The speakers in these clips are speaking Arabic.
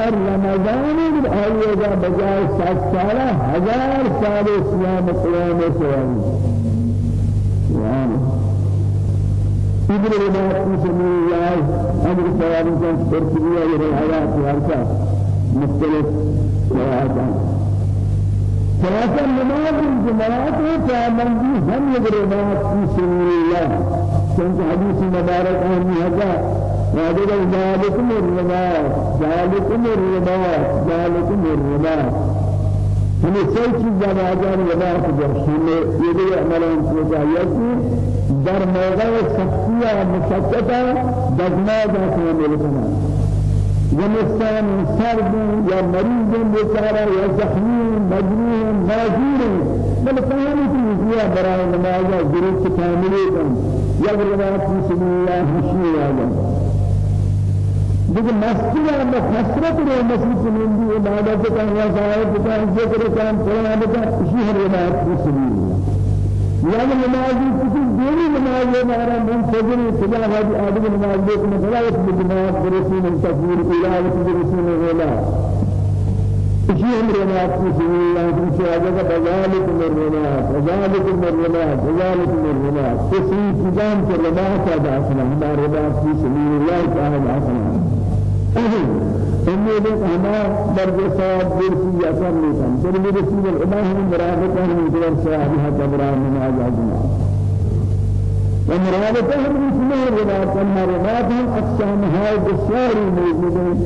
اگر رمضان آئیے بجائے سات سالہ ہزار سال اسلام قیام سبحان ابن رباط سبيل الله أمر ثواب كان تركيا الحياة وارثة مختلف روايات ثلاثة نماز الجماعات وكامل هم يقربات في سبيل الله كنت حديث مبارك عن هذا وهذا ذلكم الرباط ذلكم الرباط ذلكم ودا کجا ہمیں یہ بھی عملان کو چاہیے کہ در موضع سختیہ مشکتہ دزماغ آسان ملکنا زمستان سرد یا مریض بیچارہ یا زخمی مجروح معذور بل فهمی چیزیا برای نماز ضرورت کاملی کن. یا روایت بسم الله مشی آدم دیگه مسجد هم حسرت رو مسجد من دی عبادت کن یا صاحب کن ذکر کن قرآن کن اسی ہر روایت بسم الله يعني نمازی کسی دیری نماز ہمارا منتظر خدا ہادی آدم نماز دیکھ مثلا اس نماز برسول تکبیر الہ برسول غلا اسی ہم روایت کی سنی اللہ کی شہادت کا بذالک من روایت بذالک من روایت بذالک من روایت کسی چیزان کے روایت ادا کرنا ہمارے روایت کی سنی اللہ کا ادا کرنا إني لك أنا برد صواب برسي يسر لكم سر برسي الإله من مرافقه من دور صوابها كبرى من آجازنا ومرافقه من سنه الرباط أما رباطهم أقسامها بسياري موجودين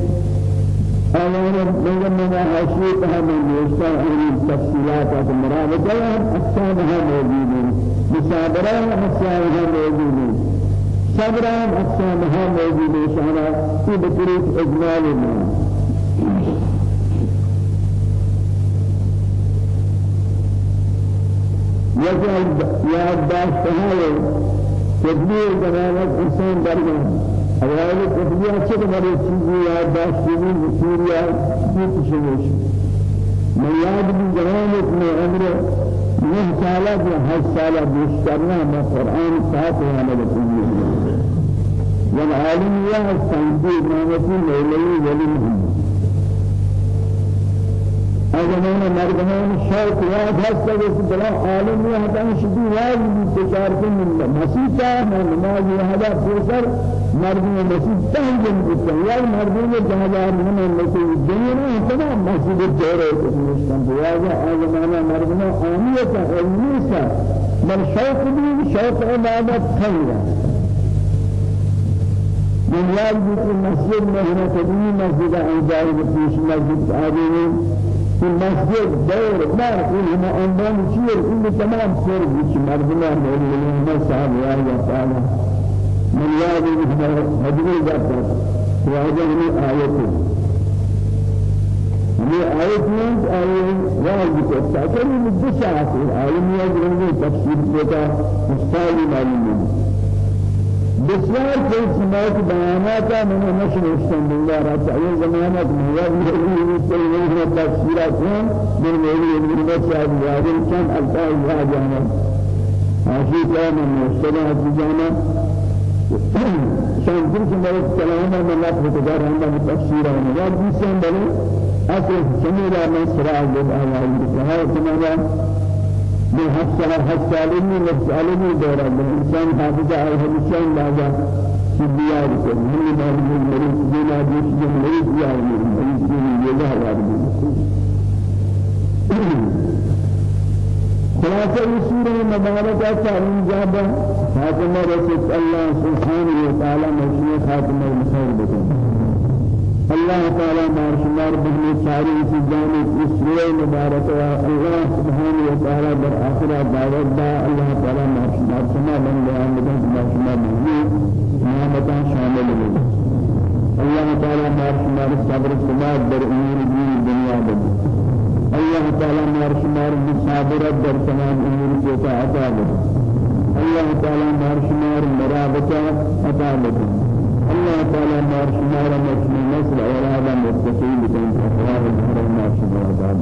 أولا لما حشيتها من يشتغل عن التفصيلات المرافقة أقسامها موجودين مصابرة أقسامها موجودين صبر أقسامها موجودة شانا في بطريق إجمال ما. يجعل ياد داشتها تدبير زمانة إنسان درجة أولا تدبير أشد مرة چیزی یاد داشتنی بسوریا بیت شوش من یاد بھی زمانت میں عمر نه سالہ یا هشت سالہ بیشتر میں قرآن ساتھ عمل کنی والعالم يا السنبي نامتي ليلي ولي محمد أجمعنا مردمان الشوق ياد هستا بس بلا عالم يا هذا شدي واجب بشارة من مسيطة من نماز هذا بوسر مردمان مسيط تهجم بسن يا مردمان جهدار من المسيط الدنيا تمام مسيط الجورة تسمشتن بياجا أجمعنا مردمان آمية علميسة بل شوق بي شوق عبادت خيرا بھی کہ مسجد میں ہمیں قدیمی مسجد انجار بتیش مسجد آدمی في مسجد دور ما كل ما أنبان شير كل تمام سر بيش مردنا مولين ما صاحب يا يا تعالى من ياد به هدوء جات وهذا من آیت. میں آیت واضح کرتا ہے کہ مدشات عالمیہ جنوں تفسیر دیتا مستعلی معلوم ہے بسیار سماعت بیانات من نشر استنبول را تعیین زمانت مواد میلی سلیمان و تفسیرات هم من مولی ابن بسیار یادن چند الفاظ را جانا آشی که من مستلح جانا شان كل سماعت كلام من لا تقدر عند تفسير ولا بيسان بل أصل سميرا من سراء الآيات هذا من حسن حسالني نفسالني دورا من إنسان حافظة على الإنسان لاجا سبيار كن من بعد من مريض جنا جيش مريض يا مريض جن يجا وارد خلاصة سورة مباركة تعلم جابا خاتمة رسول الله سبحانه وتعالى مشروع خاتمة الخير بكم الله تعالى ما شمار بهني ساري في جانب إسرائيل مبارك الله سبحانه وتعالى بر آخرة دعوت دا الله تعالى ما شمار سما من بيان بدن ما شمار بهني نعمتا شامل بهني الله تعالى ما شمار صبر سما در أمور دين الدنيا بدن الله تعالى ما شمار صابر در تمام أمور جوتا عطا بدن الله تعالى ما شمار مرابطة عطا بدن الله تعالى ما شمار مجمع نسل أولادا متقين بكم أخوار الحرم ما شمار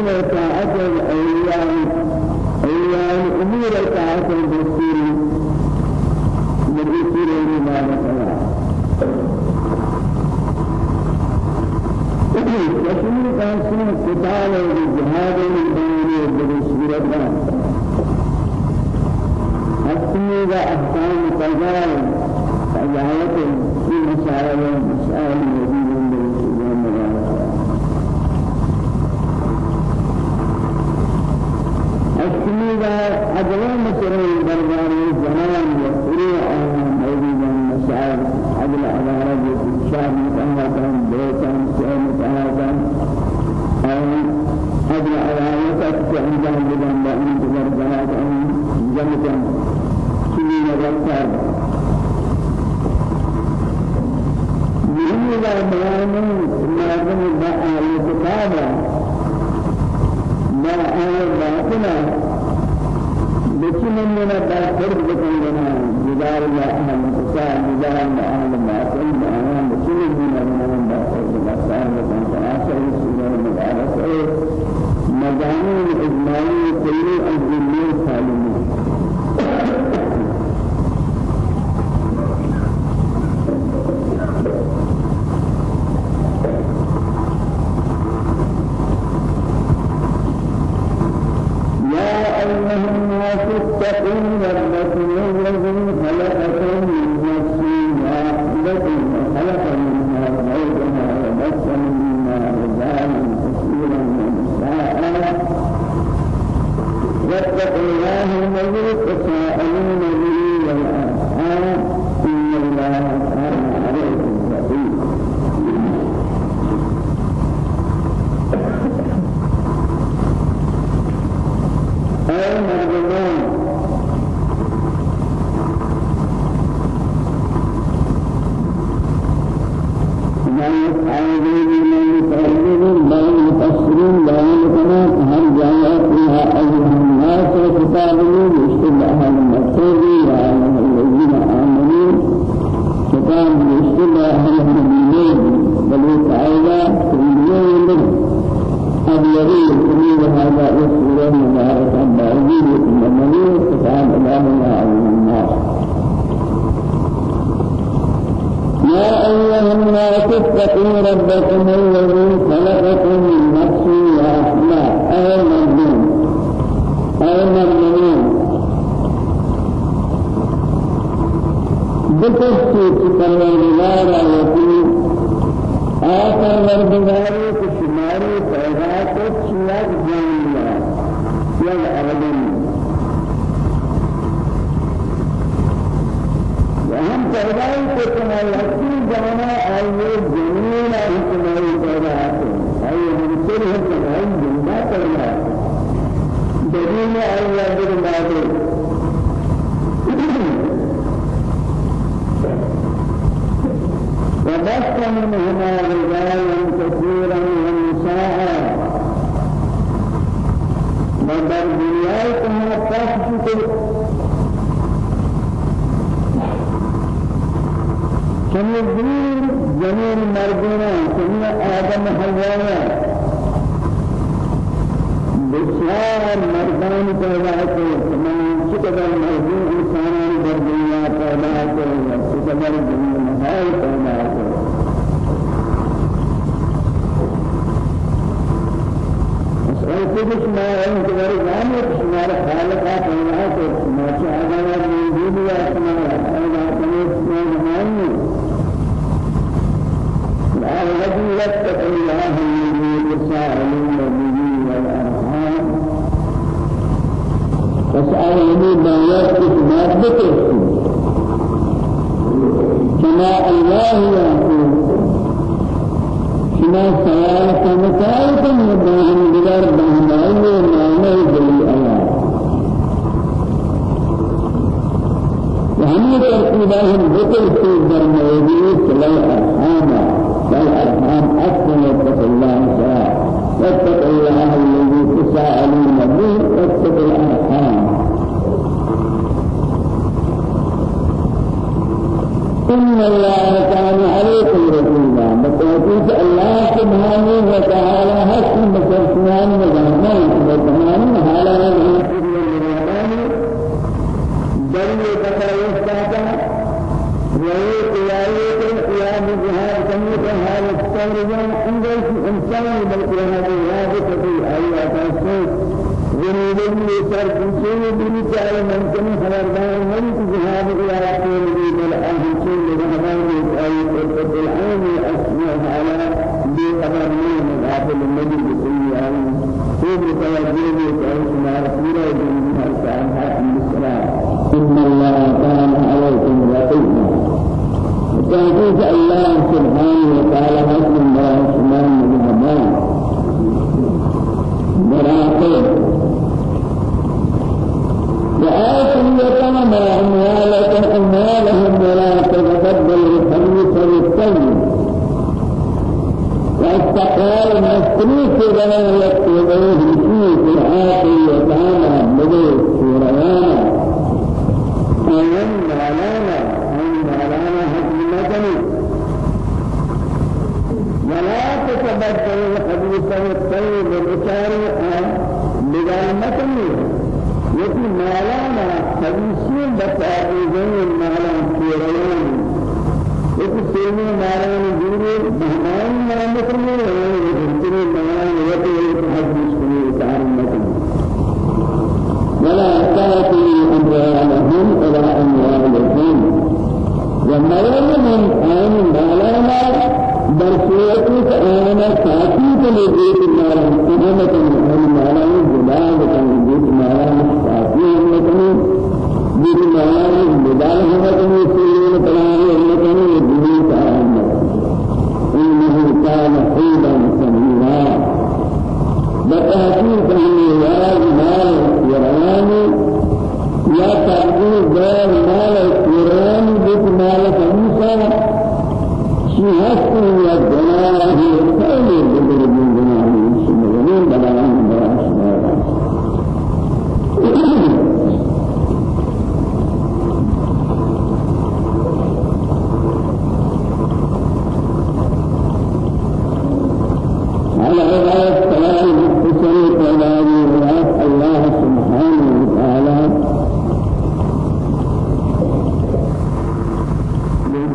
دستور طاعت الاولياء أولياء امور طاعت الدستور الدستور المبارك وشمل تحسين قتال الجهاد الإنساني بالصورة حسن وأحكام قضاء قضاء في مسائل مسائل مسلمی و أجرام سرای درباری زمان و سری آن موجودان مسائل عدل عدالت و شام متعاقدان دوستان سام متعاقدان آن عدل عدالت که انجام دادن با این دلار جهات آن جمعان کلی نظر کرد می‌دانم مردم مردم با آیات کتاب با آیات باطل يتم من الدكتور بكون لنا جدار الله أهل مساء جدار الله أهل مساء أهل مسؤول من أهل مساء مساء مساء مساء مساء مجانين إجمالي كل أهل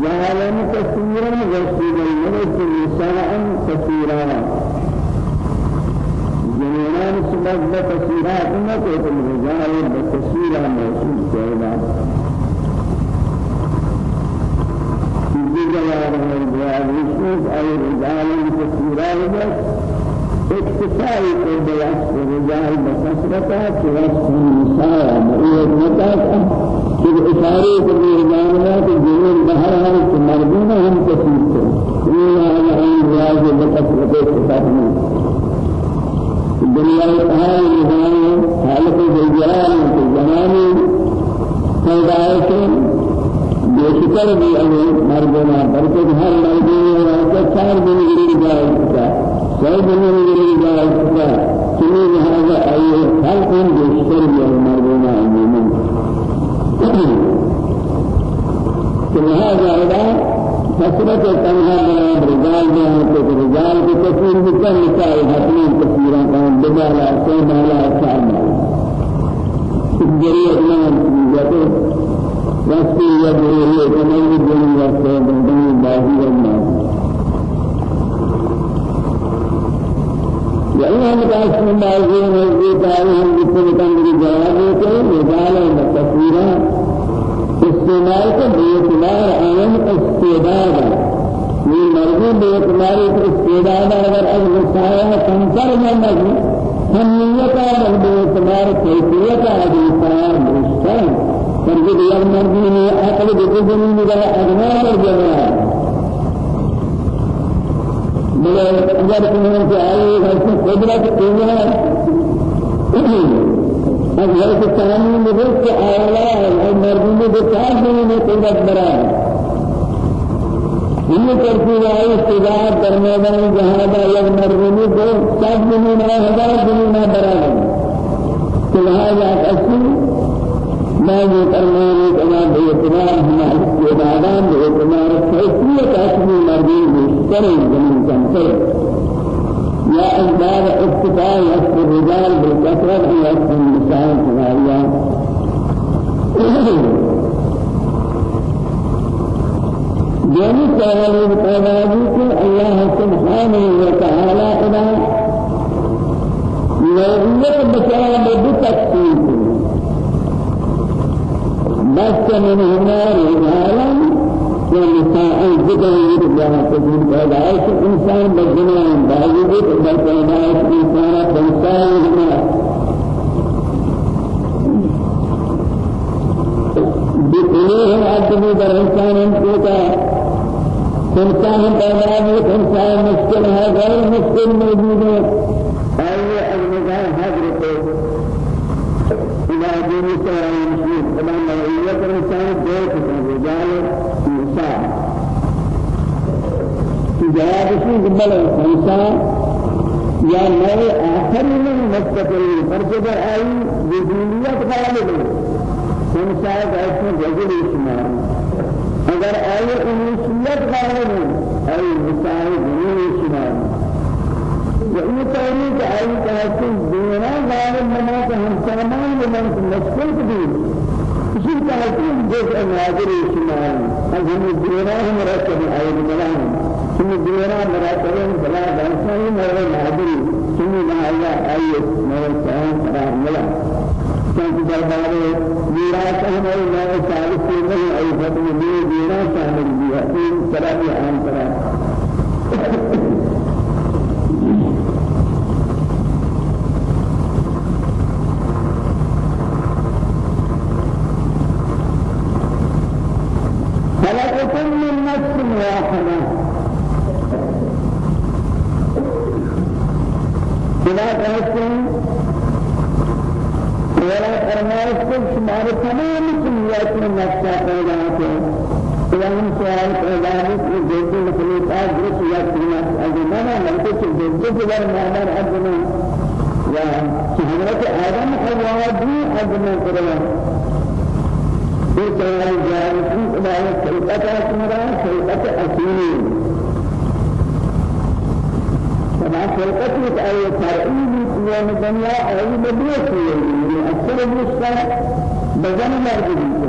العالم كثيرا وسيلا الملك نساء كثيرا. جنان سبب كثيرا أمت الرجال بكثيرا موصول كيلا جزا يا رب يشوف أي رجال كثيرا اكتفاء الرجال بكثرتها كثرة نساء مريض متاكد یہ اشارے کو یہ جاننا کہ جنوں باہر ہر مردوں میں ہم تشریف سے یہ ہے ہم راز بقت کے ساتھ میں دنیا میں حال نظام حالت جلال کے زمانے پیدا ہے بے شکر بھی ہمیں مردوں میں برکت ہر مردوں میں کا چار دن گری جائے گا سو دن گری جائے گا تمہیں ہمارا آئیے ہر کون بے شکر بھی ہمیں لہذا إذا كثرة تنها بنا رجال بنا رجال کی تفسیر بھی کم نسائی حتمی تفسیرہ کام بمالا سیمالا سامالا جريء إمام جاته واسطي يا جريء كمان جريء واسطي بندني باهي والناس يا متعصم باهي والناس تعالى هم بسم تنبري جواب کے رجال تصویرہ استعمال بے اعتبار عام استعداد یہ مرضی بے اعتبار استعداد اگر از مسائل سنسر میں نہیں سمیت اور بے اعتبار کیفیت حدیثان مشکل فرض دیگر مرضی نے عقل بکلی میرا ادنا پر جگہ بلے اگر تمہیں سے آئی ہے قدرت قدرت أجهل الثاني مدرس آلا المرضون بكار من قدرت برا یہ ترتیب ہے استدعاء کرنے والی جہاں دا یک مرضونی کو سب دنوں میں ہزار دنوں میں برا ہے تو لہذا اصل میں یہ کرنے میں کنا بے اعتبار ہمارے استدعاء بے اعتبار کیفیت اصلی مرضی کریں زمین جنتے يا أسباب اقتفاء الرجال بالكثرة يسر النساء الكبارية جانب سوال بتوازي الله سبحانه وتعالى إلى نوعية بشرى بتكسير بس من هنا رجالا ونساء ذكر الله تقول پیدائش انسان بدنام باوجود در پیدائش انسان بنسان ہمارا بكلهم عبد در انسان انتوتا انسان پیدا ہے انسان مشکل ہے۔ غیر مشکل موجود ہے آئیے اگنگاہ حضرت إلى دین سورہ مسلم خدا نوعیت انسان دو قسم رجال مستقبل انسان یا نئے آخر میں مستقبل فرض پر آئی وجودیت غالب. ہے انسان ایسے جزر شمار اگر آئے انسیت غالب ہے آئے انسان جنون شمار یہ تعلیم کہ آئی کہتے ہیں دینا غالب بنا کہ ہم سامان بنا کہ مشکل بھی اسی تعلیم جیسے ناظر شمار ہم دینا ہم رکھتے ہیں آئے بنا ہم سنی دیرا مراتبه بلا دانسانی مرے نادری سنی نایا آئیے مرے سان قرار ملا. سنی دربارے دیرا سہمے نئے چالیس سے نہیں آئی فتح دی دیرا شامل دیا تین طرح عام طرح خلقكم من نفس واحدة بنا کہتے ہیں میرا فرمائش کو تمہارے تمام دنیات میں نقشہ پیدا ہے۔ قرآن سوال پیدا ہے کہ جیسے مخلوقات درست یا قیمت اجمانا ملتے سے جیسے جبر مادر اجمع یا حضرت آدم حوالا بھی اجمع کروا یہ سوال جائے کی عبارت خلقت اسمرا خلقت اسیلی فما خلقت أي فرعي في الدنيا أي بديت أكثر المشكلة بزن مرضي.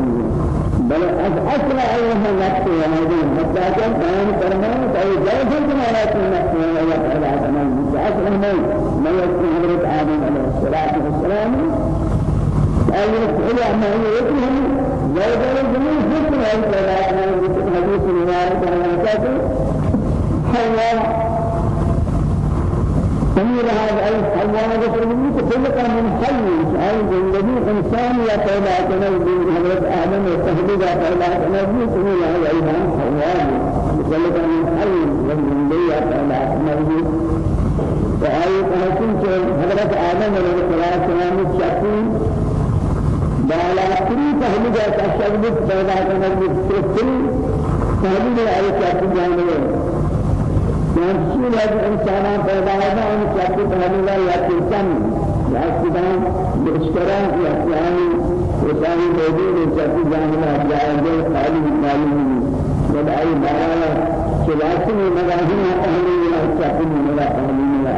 بل أصل أيها النفس وهذه حتى كان كان كرمان أي جاهز كما النفس وهي تعالى تمام أصل ما ما يكون حضرة آدم عليه الصلاة والسلام أي يقول ما هي يكون جاهز الجميع حكم أي تعالى تمام حديث المبارك على حواء سمير هذا أي حيوان ذكر مني كلك من حي أي زندگی إنسان يا پیدا کرنے دین حضرت آدم تحلیل پیدا کرنے دین سمير هذا أيضا حيوان كلك من حي زندگی يا پیدا کرنے دین وآية تحسين حضرت آدم عليه السلام الشاكين بالا كري پہلی جا تشبد پیدا کرنے کی کری پہلی جا آئے منشور از انسان پیدا ہے ان چاہتی پہلی جا یا کسان یا کدام بشکران یا کیانی وسانی موجود چاہتی جانے میں جائے گے خالی معلوم جب آئی بارا چلاسی میں مراہی اہلی یا چاہتی میرا اہلی یا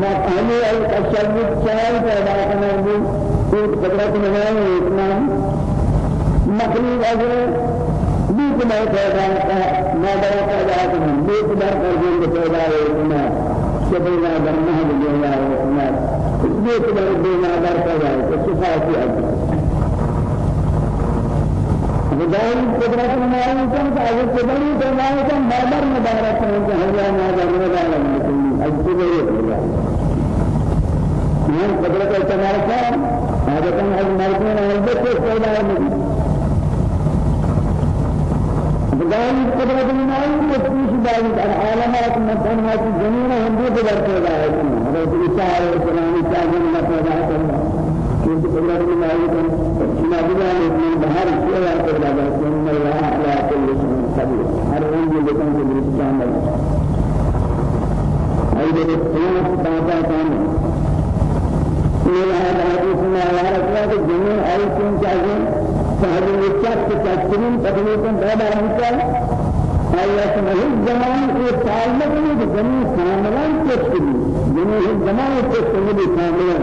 ما پہلے ای تشبد چار پیدا کرنے ایک قدرت میں ہے اتنا مخلوق اگر میں پیدا ہے نادر پیدا کرنے بیت در کر دیں پیدا ہے اتنا سبینا در محل دنیا ہے اتنا بیت در دینا در پیدا ہے صفات ہے بداية قدرة المعين كم؟ تعرف قدرة المعين كم؟ مادر مبارك من جهنم مادر مبارك من أجل من قدرت التمارسة هذا كان المركون البت فيدا من بداية قدرة المعين تفتيش بعد العالمات مكانات الجميلة هم دي قدرت فيدا هذا عليه السلام كان من فيدا كنت قدرة المعين كما بدا من بحر الشيء قدرة إن الله على كل شيء قدير هر رنج لكم قدرة كامل أيضا الثلاث بعد كامل من هذا الحديث ما يعرفنا الجميع أي شيء جاهز فهذا الشخص تكتمين تقريبا هذا مثال أي اسمه الزمان في تعلق بالجميع كاملا تكتمين جميع الزمان تكتمين كاملا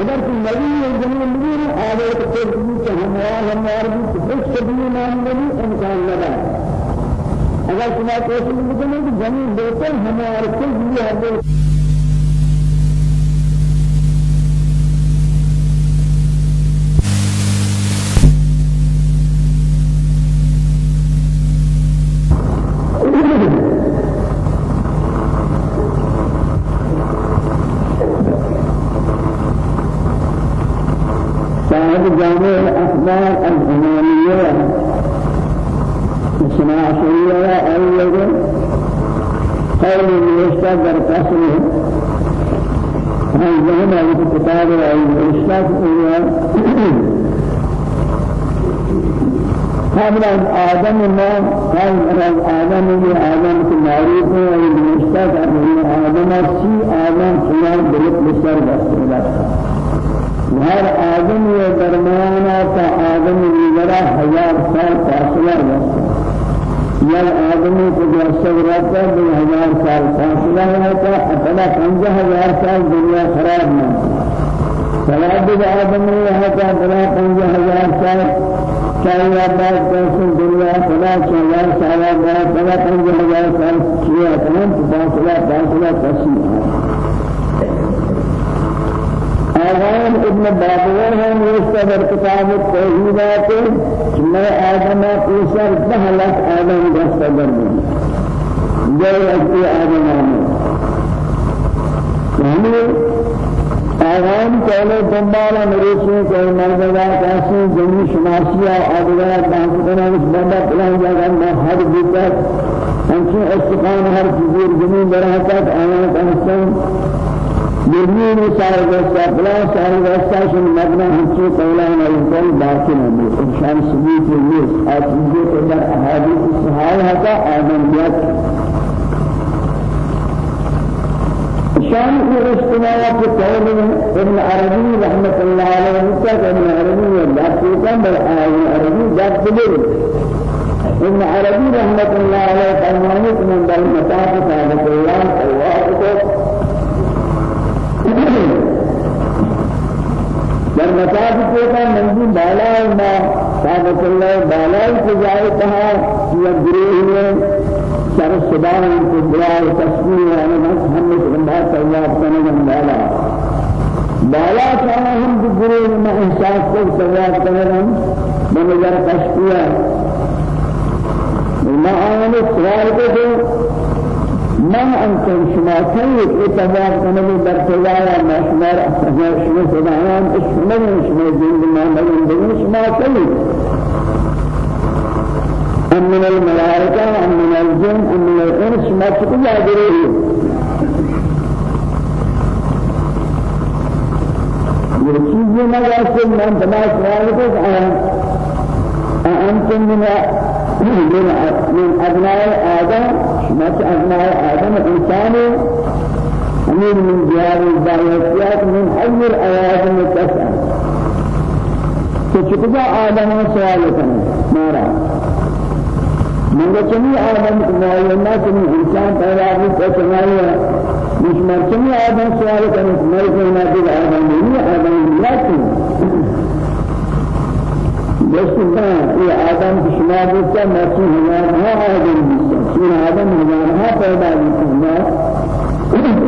اگر کوئی نبی جنہیں نبی آگے تکتمین کہ ہموار ہموار بھی تکتمین نام نبی امکان لگا اگر شما کوشش بکنیں کہ جميع بہتر ہموار کل بھی ہے جامع الأخبار الإمامية. اسمع شريعة أيضا قول الإشتاق در قصره هاي ذهب في كتاب الإشتاق قبل آدم ما قبل آدم من آدم المعروف والمشتاق من آدم سي آدم سنان بلد بسر بسر هر آدم یہ درمیانا تا آدم دیگرہ ہزار سال فاصلہ رستا یا آدمی کو جسد رہتا دو ہزار سال فاصلہ رہتا اپنا پنجہ ہزار سال دنیا خراب نہ سلاد آدمی رہتا بلا پنجہ ہزار سال چاہیے آباد کیسے دنیا خدا چاہیے سال آباد بلا پنجہ ہزار سال کیا تمام فاصلہ فاصلہ کسی آغان ابن بابور ہیں اس در کتاب توحیدات میں آدم پیسر دہلت آدم کا صدر میں جو اجتی آدم آنے ہمیں یعنی آغان کہلے دنبالا مریسوں کے مردگا کیسے جنگی شناسیہ آدگا بانکتنا اس بندہ پلان جاگا میں ہر بیتت ہمچہ استقام ہر فضیر جنین براہتت آیات احسن يمين سائر وسط بلا سائر شن مبنى هنچو قولان أيضا باطل ہے انشان ثبوت الناس آتیجے کے در احادیث صحابہ کا آدمیت شان في الاجتماع في قول ابن عربي رحمة الله عليه وسلم ابن عربي ذات كم ابن عربي ذات بدر ابن عربي رحمة الله عليه فرمانه من بل متاف ثابت الله در مساجد کا منزل بالا ما ثابت اللہ بالا کی جائے کہا یہ گروہ میں سر صبح کو دعا و تسبیح اور نماز ہم نے بندہ اللہ کرنے بالا بالا کہا ہم گروہ میں احساس کو سوال کرنے من نظر تشبیہ ما آنے سوال کو من أنتم شما كيف اتباع كنبي برتجايا ما شما شما سبحان شما شما دين ما من دين شما كيف أم من الملائكة أم من الجن أم من الإنس ما تقول جريه یہ چیزیں نہ جیسے میں بنا سوال أنتم من من أبناء آدم ما أبناء آدم إنسان أمير من ديار البايات من أي الأيام تسأل فشكذا آدم سؤال كنا مارا. من جميع آدم كما ينا كم إنسان پیدا بھی کچھ مش مرچنی آدم سوال کرنے میں کوئی دل آدم نہیں آدم لكن بس یہ آدم کی شما مرچی ہزار ہاں آدم. سین آدم ہاں پیدا بودتا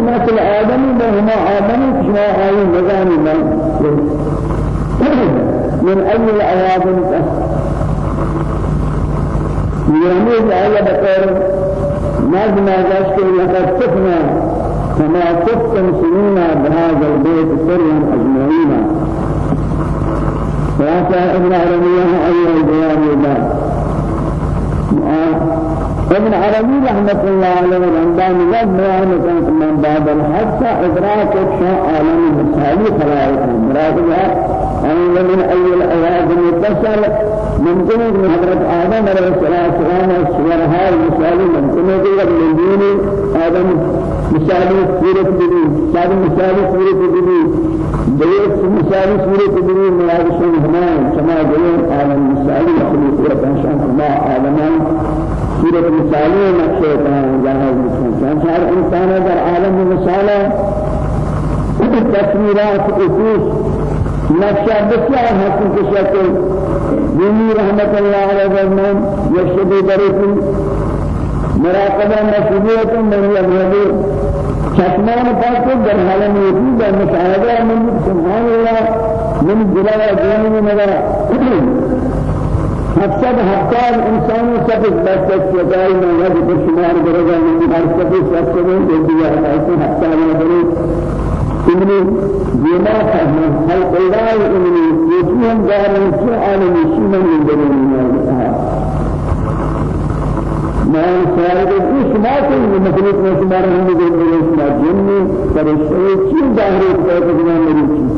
مثل آدم بهما آدم شما آئی نظام من أي الأوادم يرمي على بطر نظم ذلك لقد سفنا كما سفتم سنين بهذا البيت سرا أجمعين فأتى ابن عربية أيها الجواب الله ابن عربي رحمة الله عليه رمضان لم بيان من بعد الحادثة إدراك شاء عالم المسالي خلائق مراد أن من أي الأياد المتصل ممكن من حضرة آدم عليه الصلاة والسلام الصورها المسالي ممكن من دين آدم مثالي سورة بدي مثالي سورة بدي بيت مثالي سورة مراد شيء همان كما جلون آدم مثالي مخلوق سورة أنشان كما آدمان سورة مثالي نقشة جاهز مثال كان إنسان در عالم مثالة تصويرات أسوس نقشہ بسیار حسن شکل دینی رحمت اللہ علیہ وسلم یشدی برکن مراقبہ مسئولیت من یبردی چشمان پاک در حال موجود در مشاہدہ من سبحان اللہ من جلال میں نظر حسد حسد انسان سب بس سجائی میں ہے جو شمار درجہ من ہر سب سب جو دیا ہے حسد حسد إني بما فهم هل قلنا إني يجيهم دارا في عالم الشمال من دون ما سارد إيش ما كل مخلوق ما شمار هم دون دون ما جن فرشتة شيء ظاهر كتاب جنا مريض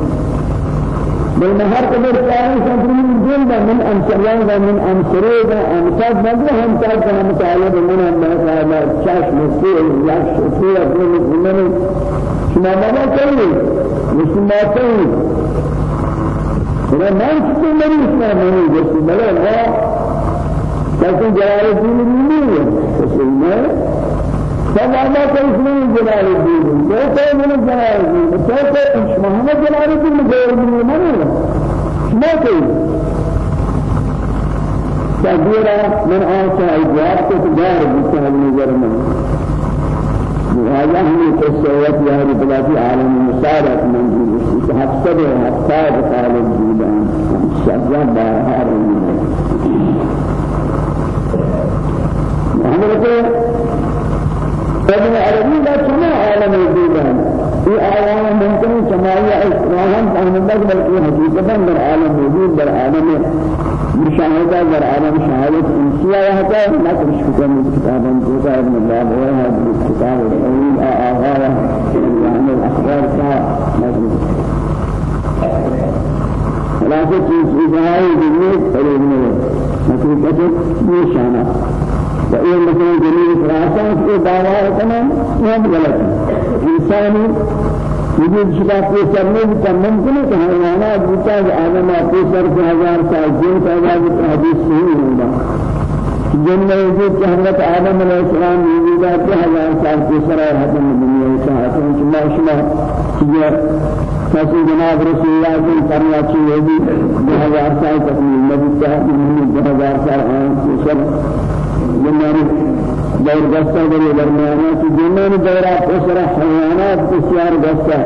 بل هر قدر كان سنتين دين من أمثلة ومن وأمثال ما هم تاج هم تعالى من أمثلة ما شاش مسيح يا شفيع من من. شما بابا کہیں شما کہیں میرا نام کتنے میری اسلام نہیں جیسے بلا لا لیکن جلال الدین نہیں ہے تو میں سب کا اسلام جلال الدین ہے تو من جلال الدین تو کہ محمد جلال الدین غیر من نہیں شما کہیں تدبيرا من آسا الجواب تدار بسهل نظر من. هذا هم التسويات يا رب العالمين عالم المساعدة من جيل حسب حتى قال الجيلان شجع بارها حضرت ابن عربي لا سمع عالم الجيلان في عالم ممكن سماعية إسراهم فهم الله بل حقيقة در عالم موجود در عالم مشاهدة در عالم شهادة إنسية وهذا لا تشكك من كتابا كتاب من الله وهذا الكتاب الطويل آغاية يعني الأخبار كا مجلس. خلاصة چیز إجرائی دنیا قریب میں حقیقت یہ شانہ فإن مثلا جميل خلاصہ في دعوة دعویٰ نعم غلط ہے وجود شدا کو کرنے کا ممکن ہے کہ ہمارا بوتا آدم آپ سر کے ہزار سال، جن پیدا کی حدیث نہیں ہوگا جن میں آدم علیہ السلام وجود کے ہزار سال کے سر اور شما شما کسی جناب رسول اللہ کی کرنا چاہیے بھی دو ہزار سال تک نبی صاحب دو ہزار سال ہیں سر جنہوں دور دستا در درمیانا کی جنان دورا اسرا حیوانات بسیار دستا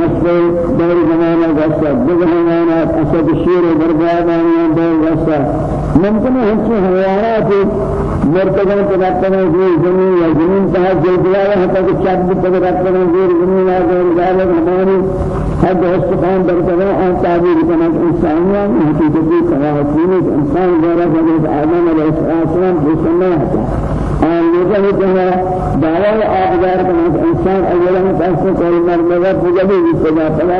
أصل دور زمانة قصة دور زمانة أسد الشير بربادان دور قصة ممكن هنچی حیوانات مرتبہ ترقنا في زمین یا زمین تحت جلدیا ہے کہ چند ترقنا في زمین یا غیر ذلك ہماری حد استخان برتبہ آن تعبیر کرنا انسانیان حقیقتی قواعد انسان غیر آدم علیہ السلام بسنہ ہے لوگوں کو دعوی آبدار کا انسان اولا کیسے کوئی مرمزہ بجلی بسلا فلا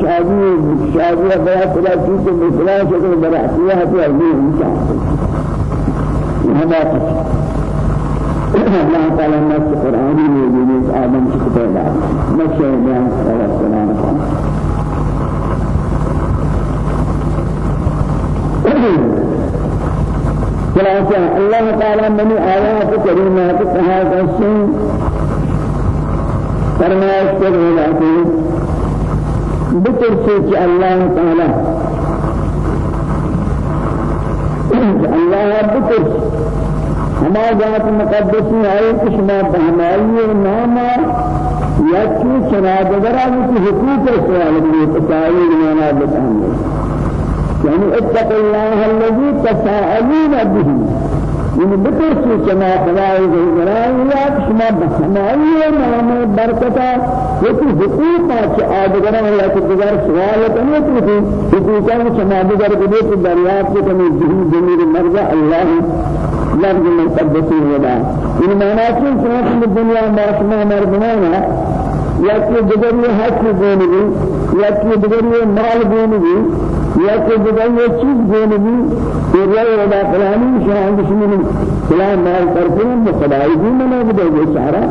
شادی شادی بیا فلا چیز مثلا شکل برعتیہ ہے علمی انسان. ہما اللہ تعالی نفس قرآنی میں جنیس آدم کی پیدا نقشہ بیان اللہ علیہ وسلم خلاصہ اللہ تعالی من آیات کریمات کہا کہ فرمائش کر رہا ہے۔ بطر سے کہ اللہ تعالی۔ اللہ بطر ہما ذات مقدسی آئے کشما بہمائی ناما یا چو چنادگرہ کی حقوق سوال میں يعني اتق الله الذي تساءلون به يعني بترسي كما خدای جلال یا شما بسمایی نام برکتا یکی حقوقا چه آدگران یا که دیگر سوال کنی تو حقوقا دیگر کدی تو دریافت کنی ذهن ضمیر مرجع الله لفظ مقدسی ولا چون شما في الدنيا ما یا که دیگر یه حق بونی یا که دیگر یه مال بونی یا کہ بدل یہ چیز دینے بھی یہ ودا فلانی شان دشمن فلان مال کرتے ہیں خدای بھی منا بدل یہ سارا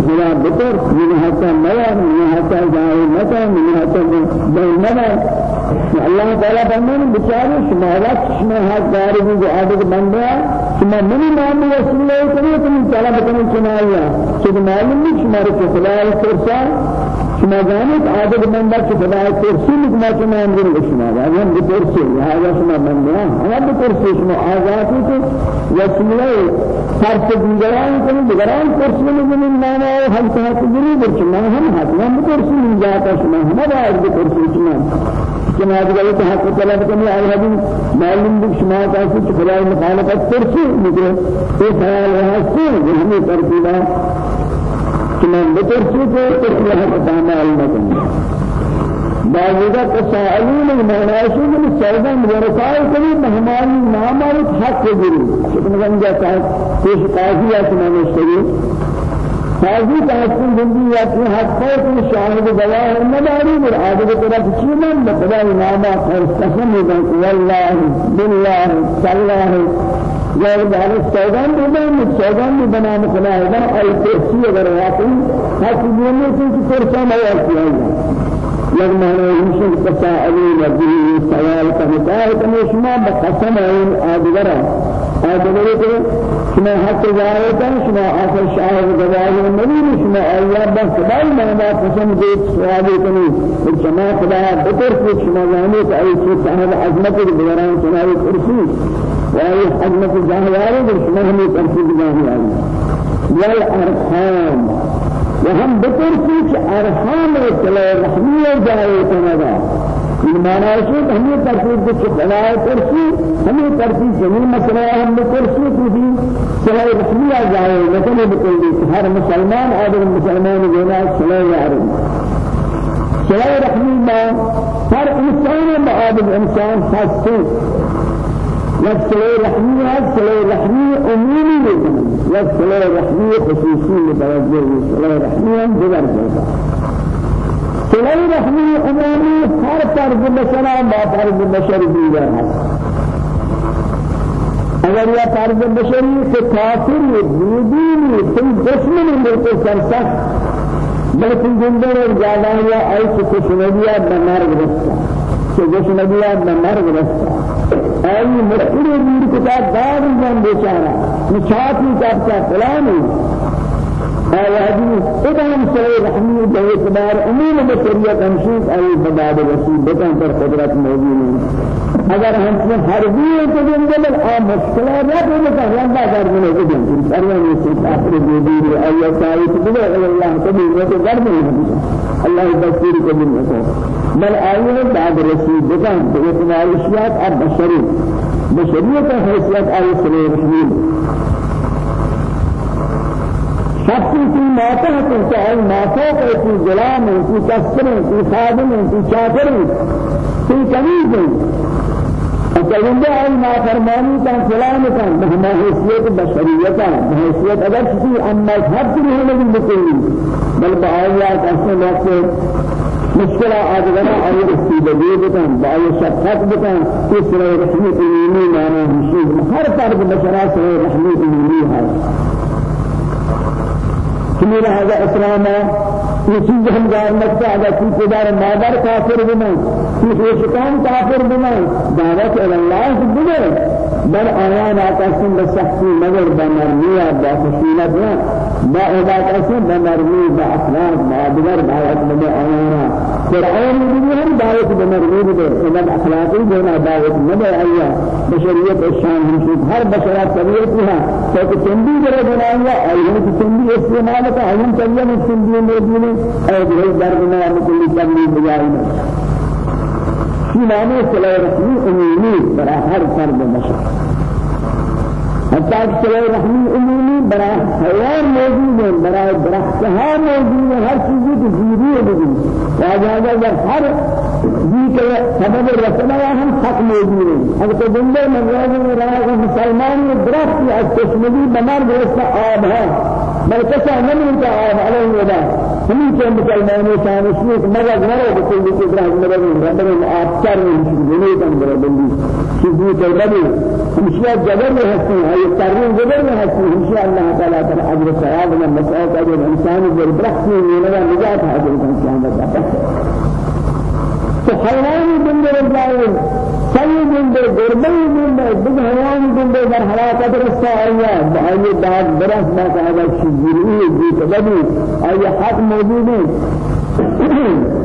بلا بطر من حتى نوى من حتى جاء متى من حتى بين نوى الله تعالى فرمان بچارے شمالات شما ہاتھ داری بھی عادت بن گیا شما منی نام رسول اللہ کرے تم طلب کرنے چنایا کہ معلوم نہیں شمارے کو خدا فرسا شما جانت عادت بندہ کہ خدا کرسی لکھنا چنا اندر لکھنا ہے ہم بھی کرسی لہذا شما بندہ ہم بھی کرسی شما آزادی کو وسیلہ سے دیگران کو دیگران میں زمین نانا ہے ہم ہاتھ گری برچنا ہم ہاتھ ہم بھی کرسی مل جاتا شما ہم باہر بھی کرسی شما شما دیگر تو حق طلب کرنے آئے ہیں معلوم بھی شما کا کہ خدا مخالفت کرسی مجھے ایک خیال کہ ہمیں ترتیبہ من بترسي تصلح تعمل المكان بعضها تساءلون المناشد من سيدان ورقاء كل مهمان نامات حق جري شكرا من جاتا كيش قاضي اسمه مشتري قاضي تحسن يا في حق في شاهد گواه نداري من عادة طرف چیمن بخدا نامات قسم والله بالله صلى غير ذلك سودان بنا سودان بنا مخنا هذا أي كرسي أگر واقعي هذا دنيا كل كرسي ما يأتي لما يمشي تساءلين به سوال كمتاه كمشما بقسم عين آدغرا آدغرا كده شما حق زايتا شما آخر شاهد غزايا النبي شما آيات بس باي ما ما قسم ديت سوالي كني شما خدا بطر شما جانت أي شيء صاحب عظمت البلران شما كرسي وهي حجمة الجاهلية بالشمال ترتيب الجاهلية والأرحام وهم بترتيب أرحام؟ الصلاة الرحمية جاهلية كندا المعنى ہے ہمیں ترتیب کے خلائے کرسی ہمیں ترتیب جمیل مسئلہ ہم نے کرسی کی بھی صلاح رحمیہ جائے لیکن بکل دی ہر مسلمان آدم مسلمان جنا صلاح عرب صلاح رحمیہ ہر انسان آدم انسان خاص يكسل رحمي يكسل رحمي أميني يكسل رحمي خصوصي لتوجه يكسل رحمي بغير جزاء سلای رحمی عمومی هر فرد بشر با فرد بشر دیگر هست اگر یا فرد بشری که کافر دیدی تو جسم میں تو سرسخت۔ بلکہ زندہ زیادہ یا ایسے کچھ نبیہ بمار گرستا کہ جس نبیہ بمار گرستا أي مشكلة دير كتاب دار جان بيشارة نشاطي كتاب فلاني هذه إدام سوي رحمی به اعتبار عموم بشریت ہمشیت ای بداد رسول بکن پر قدرت موجود ہے اگر ہم سے ہر بھی تو دن دل آ مشکلات نہ تو بکن لمبا کر دیں کہ دن سریا میں سے کافر دے دی ای سائی تو بے اللہ کبھی وہ تو گھر میں اللہ بصیر کو دن کو بل آئیے بعد رسول بکن به اعتبار اشیاء اب بشری بشریت حیثیت ای سلام شخصی کی ماتا ہے چاہے ماتا ہے کی غلام ہے کی کسر ہے کی خادم ہے کی چاکر ہے کی کمیز ہے اکلندے آئی نافرمانی کا فلان کا مہما حیثیت بشریتا حیثیت اگر کسی اما حد کی نہیں لگی بکلی بل بآیات اصل وقت مشکلہ آدھگنا آئی استیدگی بکن بآئی شفقت بکن اس طرح رحمت علمی مانا ہمشید ہر طرف بشرا سے رحمت علمی ہے كمير هذا إسلام في چیز ہم جان مکتا اگر کی قدار مادر کافر بنا کی خوشکان کافر بنا دعوت اللہ سے بنا بل آیان آتاسم بسختی مگر بمرمی بخشینت نا با عبادتاسم بمرمی بأخلاق بادگر دعوت بنا آیانا بھی ہم دعوت بمرمی بنا سبب اخلاقی بنا دعوت بنا آیا بشریت الشان ہمشید ہر بشرات طبیعت ہے۔ تو چندی جرہ بنایا آئین کی چندی استعمال کا آئین چندی میں چندی موجود ہے اور جو درد میں ہم کلی تبلیغ بجائے في معنى صلاة رحمي أميني برا هر فرد بشر۔ حتى صلاة رحمي أميني برا حيوان موجود ہے برا درختها موجود ہے ہر چیز کی زیری ہے۔ واجہ اگر ہر جی کے سبب رسنا ہم حق موجود ہے اگر تو زندہ مغرب میں مسلمان درخت کی چشمگی بمار درست آب ہے بل كسا من ہم کے مسلمانوں کا نسوک مگر نہ ہو کوئی بھی چیز رہا مگر ربنا آپ سر نہیں نہیں بن رہا بندی. چیزیں تو بڑی ہم سے جبر نه ہستے ہیں یہ تعلیم جبر نه ہستے ہیں انشاء اللہ تعالی کا اجر و مسائل کا جو انسان نجات حاصل کرنا چاہتا ہے تو حیوان بندر اللہ سيد من غربي من بجهوان من در حلاقة رسائية بأي داد برس ما كان شجري جيت بدي. أي حق موجود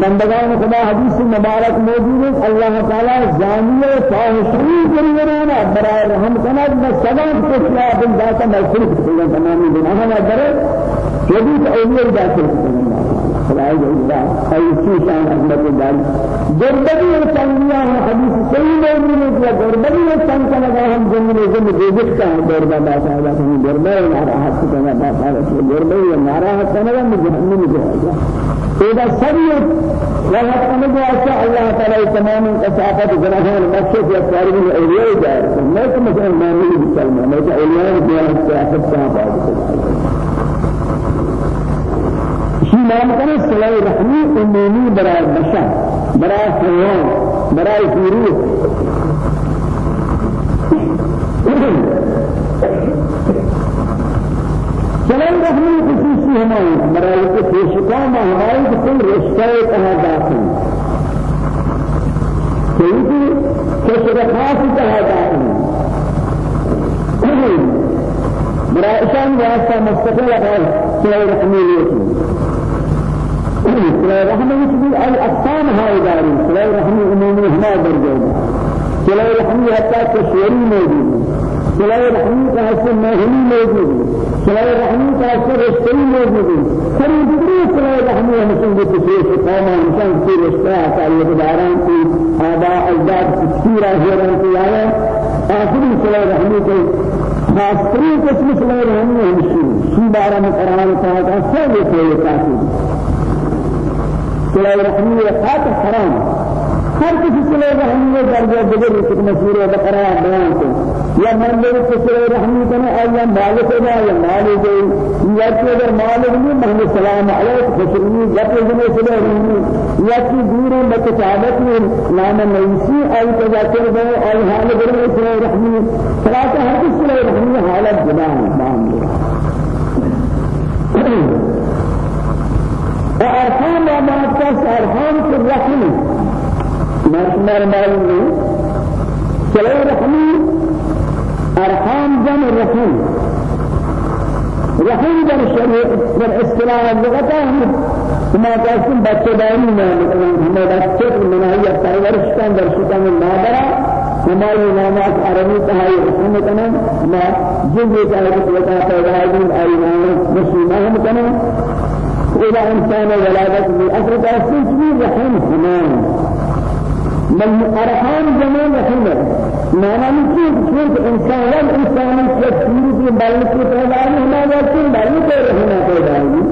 بندگان خدا حدیث مبارک موجود ہے اللہ تعالی زانی فاحشی کرینا برائے رحم کند میں سبب کو کیا بن ذات مغفرت کرنا تمام گناہ نہ کرے. شدید اولیاء داخل کرنا خدای جل اي شيء شان رحمت الله غربتي التنبيه حديث صحيح موجود ہے کہ غربتي التن کا لگا ہم جنگل میں دیکھ کا غربہ بات ہے ہم غربہ ناراحت کرنا بات ہے غربہ ناراحت کرنا میں جہنم میں جائے اذا سبيت وهذا أنا جاءت الله تعالى تمام كثافة جناحه المكشف يقارب الأولياء جاء ما كمثلا ما نريد الكلمة ما كأولياء جاء كثافة كثافة شيء نام كان صلاة رحمي أمومي براء بشر براء حيوان براء فروح صلاة رحمي خصوصي ہماری براء كشكام ہماری كل رشتہ کہا داخل كيف كشرخات کہا داخل براء شان واسطة مستقل صلاة رحمي ليكي سلاي رحمة يشبه الأقسام هاي داري سلاي رحمة عمومي هنا درجة سلاي رحمة حتى تشوري موجود سلاي رحمة كهسة مهني موجود سلاي رحمة كهسة رشتري موجود سلاي بدري سلاي رحمة مثل بتشيش قوما مثل في رشتة تعالى بداران في آباء أجداد كثيرة هيران في آية آخر سلاي رحمة خاصترین قسم سلائی رحمی ہمشی شی بارہ میں قرآن کہا تھا سب یہ صلاه رحمی خاط حرام. ہر کسی صلاه رحمی درجہ دیگر ایک مشہور ہے بقرہ بیان کو یا منظر کو صلاه رحمی کرنے آیا مالک ہے یا مالک ہے یا کہ اگر مالک نہیں محمد سلام علیک خوشنی یا کہ جنہیں صلاه رحمی یا کہ دور متعابت میں نام نویسی آئی تذاکر دے آئی حال برے صلاه رحمی صلاة ہر کسی صلاه رحمی حالت جناح ہے وأرحام ما تس أرحام في الرحم مرمر مالي سلام رحمي أرحام جم الرحم رحم در شریع در اصطلاح اللغت ما قاسم بچه داری نه مثلا همه بچه مناهی پرورش کن در شکم مادر ہماری نامات عربی تہائی رحم کنا ما جن ایک آیت وقت پیدا آئیمان مسلمان کنا إلى إنسان ولادت بأسرة أسرة رحم حمان من أرحام زمان رحمه معنى مكين كيف؟ إنسان والإنسان يكفير في بلد فلان هنا يكفير بلد رحمه فلان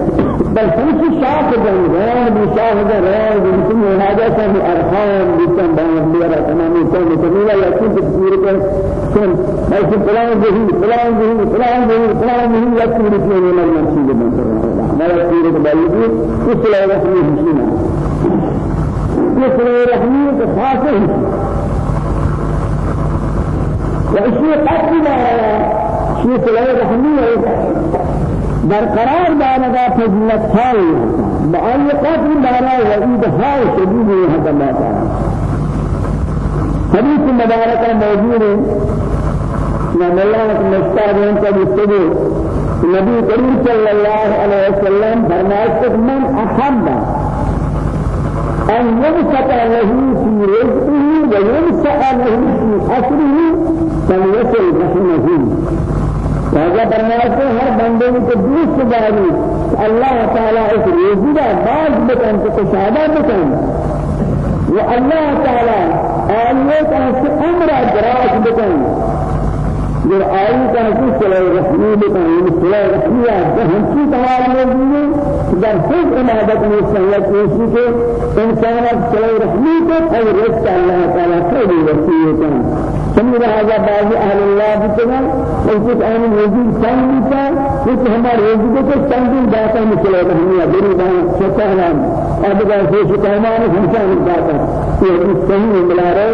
بل خمس شاف جنان بشاف جنان بسم هذا سم أرحام بسم بان بيرا تمام كل كميلا يكفير تكفير كن سن بس فلان به فلان به فلان به فلان به يكفير في من المسجد من ما يكفير بلد كل رحمه مسلم يسر رحمي خاصه وإشي قتل شيء سلام رحمي برقرار دارنا فضلت هاي بأي قتل دارنا وعيد هاي شديد هذا ما كان حديث مبارك موجود من الله مستعد أنت بالسبب النبي كريم صلى الله عليه وسلم فرمائش من أحب أن ينسأ له في رزقه وينسأ له في حسره فليصل رحمه. هذا برنامج هر بندے کو دوست داری اللہ تعالی اس روزی کا باز بکن کو شادہ بکن۔ و اللہ تعالی آئیے کا عمر دراز بکن۔ در آئی کا حقیق صلح رحمی بکن یعنی صلح رحمیہ جہاں کی تمام موجود در خود عبادت میں سہلت نیسی کے انسانت صلح رحمی کو اور رزق اللہ تعالیٰ خیلی وسیع کن سمجھ هذا بعض أهل الله بكنا ويقول أنا موجود كان بيتا ويقول هما روزي بكت كان بيتا باتا مثل هذا هنيا بري بانا شتانا أبدا في شتانا وفنشان باتا. يقول سمي ملاره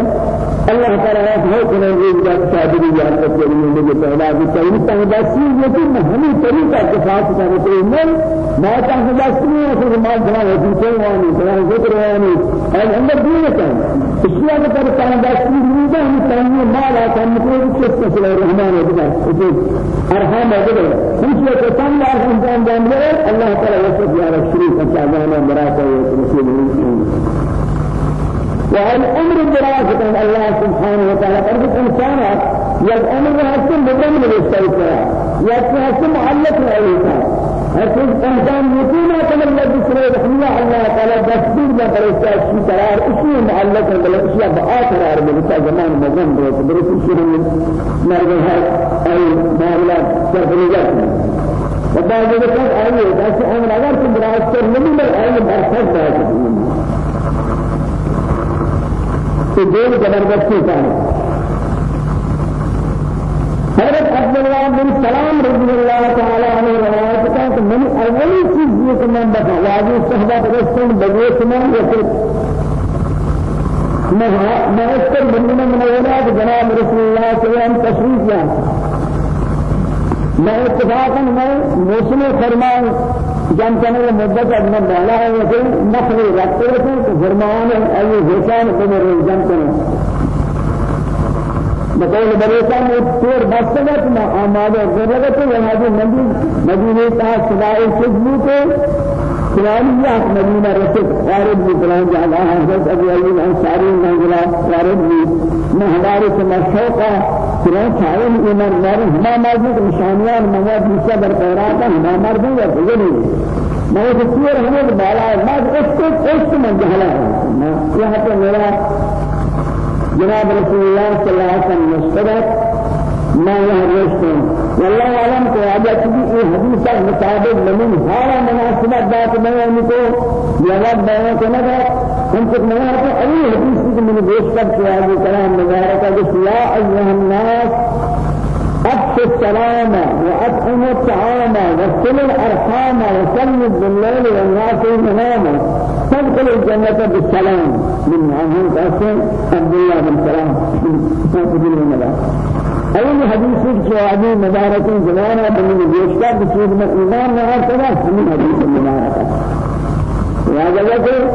الله تعالى هو كنا نقول ذلك شادي جان تقول من اللي پہلا بھی چاہیے تنگاسی یہ کہ ہمیں طریقہ کے ساتھ کرنے کے لیے ما تنگاسی نہیں ہے کہ ما بنا ہے کہ وانی بنا ذکر وانی اور اندر دین ہے اشیاء کے پر تنگاسی نہیں ہے ہم تنگی مال آتا ہم کو کس سے رحمان ہے کہ ارحام ہے کہ ہم سے کہ تنگا انجام دیں اللہ تعالی وسط یا شریف کا جانا مراد ہے رسول اللہ وهل أمر دراسة الله سبحانه وتعالى فرد الإنسان؟ يد أمر هسم بدم الاستيقاظ يد هسم معلق الأيسا هسم إنسان يكون الذي سرى رحمه الله تعالى دستور ما فرستا شيء قرار. إشي معلق؟ بل إشي بقى قرار بلتا زمان مزن بلت برس إشي من مرجع أي معاملات تربيات وبعد ذلك أيه بس أمر أگر تدراسة لمن أيه برفض ذلك کہ دین زبردستی کا ہے حضرت عبداللہ بن سلام رضی اللہ تعالی عنہ روایت کا کہ من اولی چیز یہ کہ میں بتا واجی صحبہ رسول بجے میں یہ کہ میں میں اس پر بندنا منورہ کہ جناب رسول اللہ صلی اللہ علیہ وسلم تشریف لائے میں اتفاقا میں موسم فرمان جن چنے کی مدت اب میں مولا ہے کہ نقلی رکھتے رہتے تو فرمان ہے ایو حسین کو میرے جان بقول بریسان میں پور بستے میں تو میں ضرورت ہے یہاں جو مندی، مدینے کا سلائے سجنی کو سلائیات مدینہ رسد خارج بھی بلان جانا ہے حضرت ابو علی الانساری منزلہ خارج بھی۔ میں ہمارے سے مشوق خلاف عين عمر ماري هما موجود نشانیان مواد نشا در قرات هما مردی و غنی. میں یہ سور ہمیں بالا ہے میں اس کو اس میں جہلا ہے میں یہاں پہ میرا. جناب رسول اللہ صلی اللہ علیہ وسلم مستدرک میں یہاں رشتے ہیں والله عالم کو آجا چکی یہ حدیث کا مطابق زمین ہارا مناسبت بات میں ان کو یہ بات ہم کو نہ ہے ابھی حدیث کی من گوش کر کے آگے کلام مبارکہ کہ یا ایها الناس. أبشوا السلام وأطعموا الطعام وصلوا الأرحام وصلوا بالليل والناس المنام. تدخل الجنة بالسلام. من عنهم قاسم عبد الله بن سلام من الله أول حديث جوابي مبارك زمانا من جيشتا بسيط من إيمان نهار كذا من حديث مبارك وهذا وجه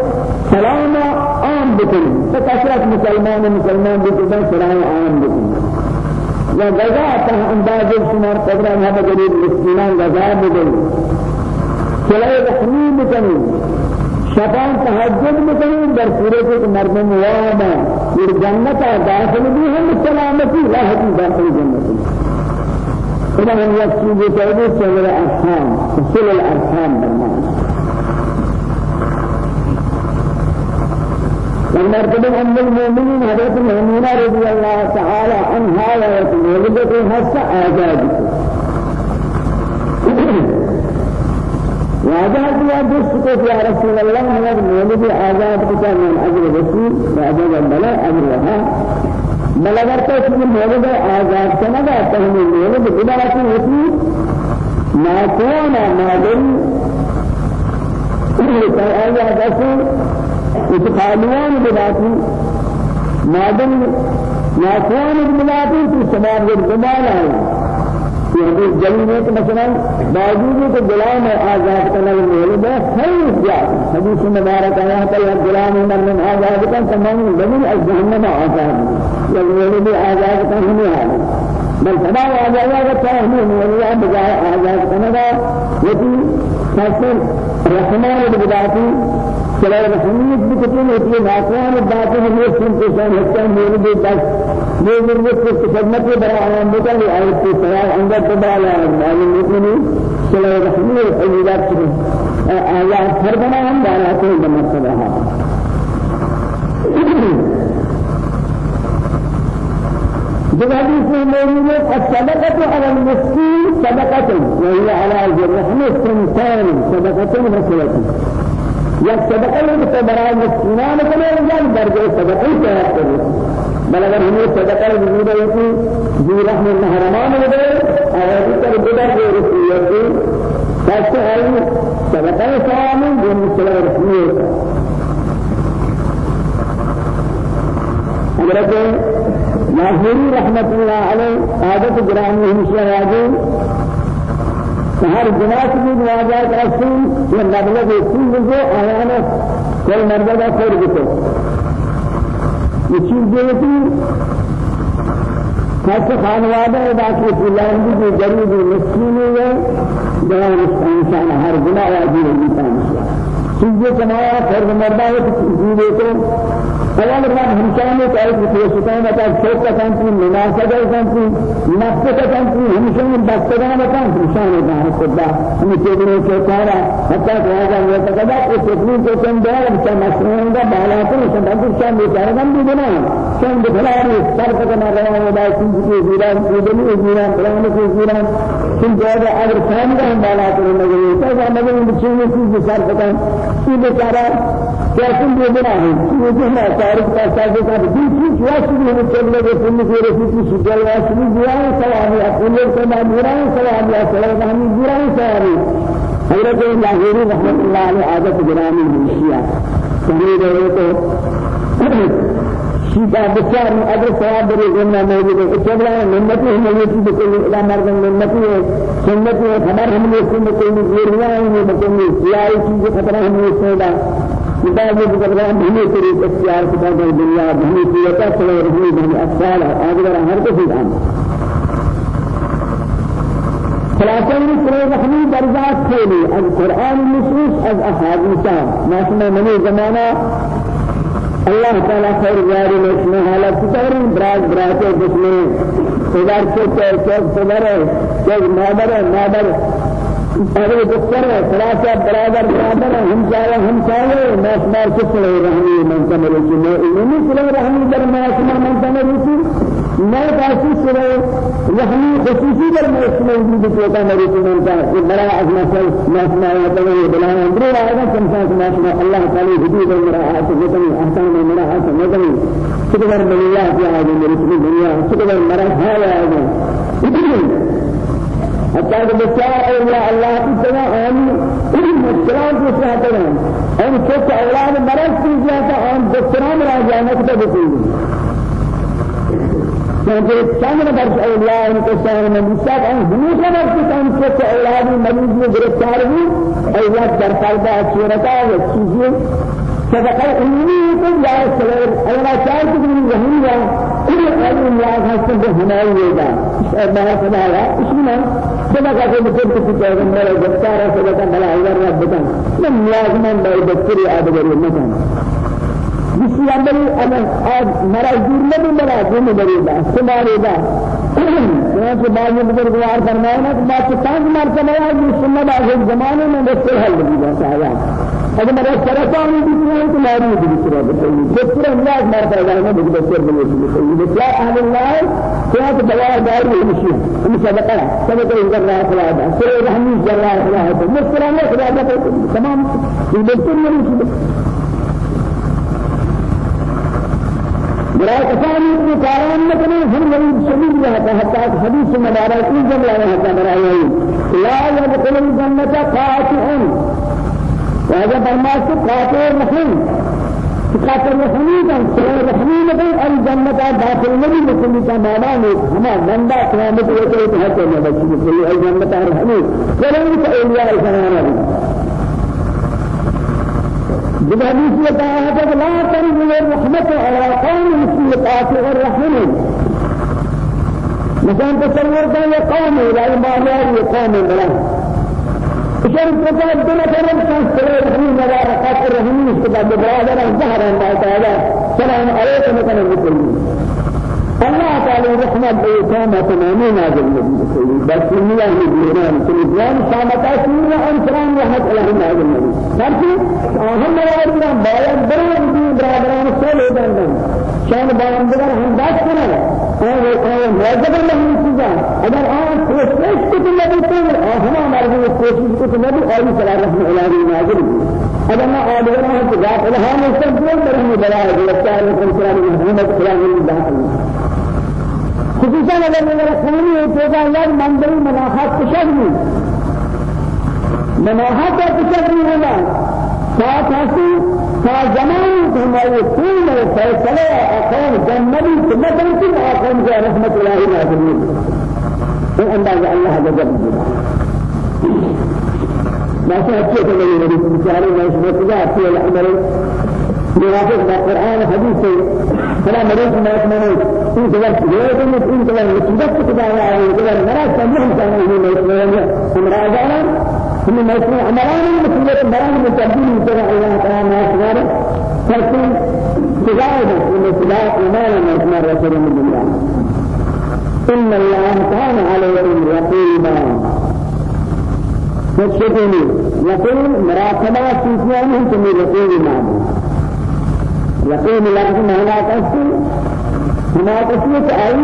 سلام عام بكل فكثرة مسلمان مسلمان بكل سلام عام بكل یا غذا تا انداز شمار قدرہ ہم غریب مسکینان غذا بدل چلے رحمی بکنی شبان تهجد بکنی در صورت کہ مرد موابا یہ جنت داخل بھی ہم سلامتی راحتی داخل جنت إذا من يكفي بتوبة سبيل الأرحام وصل الأرحام والمرتبة أم المؤمنين؟ حضرت المؤمنة رضي الله تعالى عنها ويتمولد حس آزادك وآزاد يا دوست يا رسول الله هذا مولد آزاد كتاب من أجل رسول وآزاد البلاء أجل وها. بل اگر تو اس مولد آزاد کرنا تو ہمیں مولد عبارت ہوتی ناکوانا نادل آزاد اصول اتقالوان بلاتی مادن ناکوان بلاتی تو سمار جمال آیا یہ جلیل ہے کہ مثلا باوجود کہ غلام آزاد کرنا مولد ہے خیر زیادہ حدیث مبارک آیا ہے کہ غلام من آزاد کن تمام بنی از جہنم آزاد یا مولد آزاد کن ہمیں حال بل سبا آزاد کا ہمیں مولد بجائے آزاد کرنا یتی فصل رحمان بلاتی چلا رحمیت بکتین ہوتی ہے ناکوان باتیں ہم یہ سن کے شان حصہ میرے بھی بس میں ضرورت کو خدمت کے برا عوام بتا لی آیت کی سوال اندر تو بالا ہے معلوم مکنی چلا رحمیت فضیلات سے آیات ہر بنا ہم بالا کو بنا سبحا جب حدیث میں موجود ہے الصدقة على المسكين صدقة وهي على الرحمة سنتان صدقة وصلة یا میں برائے مسکینان کو لے جان درجے صدقہ تیار کرے بل اگر ہمیں صدقہ وجود ہے کہ جی رحم محرمان میں دے اور پر بڑا دے رسیت کی کیسے ہے صدقہ سلام جو مسلم رسمی. ہے حضرت ناظری رحمت اللہ علیہ عادت گرامی ہمشہ راجی هر جناس بھی نوازات رسول یہ مبلغ چیز جو آیانا کوئی مرد کا خیر بکو یہ چیز جو تھی خاص خانوادہ باقی فلان بھی غریب مسکین ہے جہاں انسان ہر گناہ واجی ہے سیزے کمایا، فرد مردہ ہے کچھ اسی دیتے اول رب ہمشانے کا ایک پیشتیں بتا شوق کا کام کی مناسب کا کام کی نفس کا کام کی ہمیشہ ان بستگان کا کام نشان ہوتا ہے خدا ہمیں چیزوں کے کارا حتی کہ آگا یہ تھا کہ چکلی کے کم دار بچہ مسئلوں کا بالا کو سمجھ کے ہم بیچارہ ہم بھی بنا چند بھلا سر کا نہ رہا ہے بائیں کی زیران کی دلی زیران بلانے کی زیران سن جواب اگر شان کا بالا کو لگے تو مگر چیز کی سر کا یہ بیچارہ کیسے بنا ہے؟ یہ جو ہے تاریخ کا سازے کا دوسری واسطے میں چلنے کے سن کے رسول کی شجاع واسطے دعا سلام یا کل کو ما میرا سلام یا سلام ہم میرا سلام حضرت لاہوری رحمۃ اللہ علیہ عادت گرامی منشیا تحریر ہے تو سیتا بچار میں اگر ثواب دے گنا موجود ہے چلا نعمت ہے موجود ہے کہ اللہ مرد نعمت ہے، سنت ہے، خبر ہم نے سن کوئی نہیں دے رہا ہے میں بچوں نے کیا ہے چیز خطرہ ہم نے سنا خدا نے بتایا ہمیں تیرے اختیار خدا کی دنیا ہمیں کی عطا کرے اور ہمیں بھی اصل ہے اگر ہر کو سیدھا خلاصہ یہ سورہ رحمی درجات سے بھی از قرآن نصوص از احادیث ما سمع من زمانہ اللہ تعالیٰ خیر جاری میں اس میں حالت کتاری براز براتے جس میں ادھر چک ہے چک صدر ہے چک مادر ہے مادر اگر دکتر ہے ثلاثہ برادر برادر ہے ہم چاہے ہم چاہے ناسمار کس لئے رحمی منتم رسی میں میں کاسی سلے رحمی خصوصی در ناسمار بھی بکوتا مرسی منتا کہ برا از ناسل ناسمار وطلع بلانا اندرو آئے گا سمسان ناسمار اللہ تعالی حدود مرا آت وطنی احسان مرا آت مدنی شکر بللہ کی آگے مرسی دنیا شکر مرا حال آگے حتى بچار اولا اللہ کی طرح آنی مشکلات کو ساتھ ہیں ان سچ أولاد مرض کی جاتا آن دکتران را جانا کتا بکلی کیونکہ چند نفر اولا ان کو سہر میں مستق آن ہمیشہ وقت کہ آن سچ أولاد مریض میں گرفتار ہوئی أولاد در پردہ صورتا و چیزیں صدقہ عمومی کو جائے سلام اولا چاہتے کہ رحمی أهل الله حسن بهنائي يدا بارك الله اسمنا سبا کا کوئی مطلب کچھ ہے میرا گفتار ہے کا بلا اگر رب بتا من لازم بھائی بکری آد گری مکان جس عمل أنا آج مرا دور نہیں مرا دین بری دا سمارے دا چنانچہ بعض بزرگوار فرمایا نا کہ بات تانگ مرتبہ کہ سنت آخر زمانے میں مستر حل بھی جاتا ہے اگر میرا سرطان بھی ہے تو ماری بھی دوسرا بتائیے دوسرا انداز مرتا ہے میں بھی بچے بنے بتائیے کیا اہل اللہ کیا تو دوا دار ہے مشي ان ان سر رحمی جل اللہ ہے مستر اللہ خدا نہیں کسانی که کاران نکنه هم مرید شدید رہتا حتی حدیث مبارک این جمله رہتا برای لا يدخل الجنة قاطع وهذا فرماته قاطع رحم قاطع کا سر رحمی میں الجنة داخل نہیں مسلم کا مانا ہے ہما بندہ قیامت کے تو ہے تو بچی الجنة رحمی ولن اولیاء الزمان بحديث يتعهد لا تنزل الرحمة على قوم في قاطع الرحم مثلا تصور كان قوم لا يمانع قوم بلا إشار الكتاب دون كلام كان سر الرحم ولا قاطع الرحم استبعاد برادر الزهر الله تعالى سلام عليكم المسلمين الله تعالى رحمة بيتامة تمامين هذا النبي بس من الله يبينان كل إسلام سامتا سورة أنسران رحمة الله هذا النبي لكن أهم مرادنا بايان بران دي برادران سولي داندان شان بايان بران هم داس كنا اور اور موجب نہیں چیزا اگر آپ کوشش کو تو نبی تو ہم ہمارے کوشش کو تو نبی اور صلی اللہ علیہ وسلم اگر نہ اور ہے تو ذات الہام سب کو برہم بلا ہے لگتا ہے کہ محمد علیہ وسلم خصوصا اگر میرا خونی ہے تو کا یاد منظری مناحات کشک نہیں۔ مناحات کا کشک نہیں ہوگا؟ ساتھ ہنسی تا زمانی کل میں فیصلے اقوام جنبی سنت کی اقوام کا رحمت اللہ نازل ہوئی۔ وہ انداز اللہ جلاله ما سأحكي كما يريد بشاري ما يشبه كذا في الأمر موافق بالقرآن حديث فلا مريض ما يسمعون إن كذا غير من إن كذا يتذكر كذا يعني كذا مرا سمعهم كانوا ما يسمعون هم راجعنا هم ما يسمعون أمران المسلمين مران من تبديل كذا الله تعالى ما يسمعون فكن تجاهد من سلاح إيمان ما يسمع رسول الله إن الله كان عليكم رقيبا فشكرني يقول مراقبة سيسيان هم رقيب معنا يقول لفظ معنى قصد ما قصد أي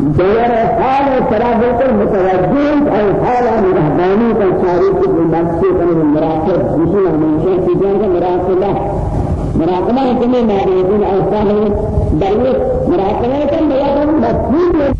دور حال سرابة المتوجه أي حال مرهباني كالشارك بالمقصد من المراقب. مثل من شيء في جانب مراقبة. مراقبة كم ما يكون أوصاله دليل مراقبة كم يكون مفهوم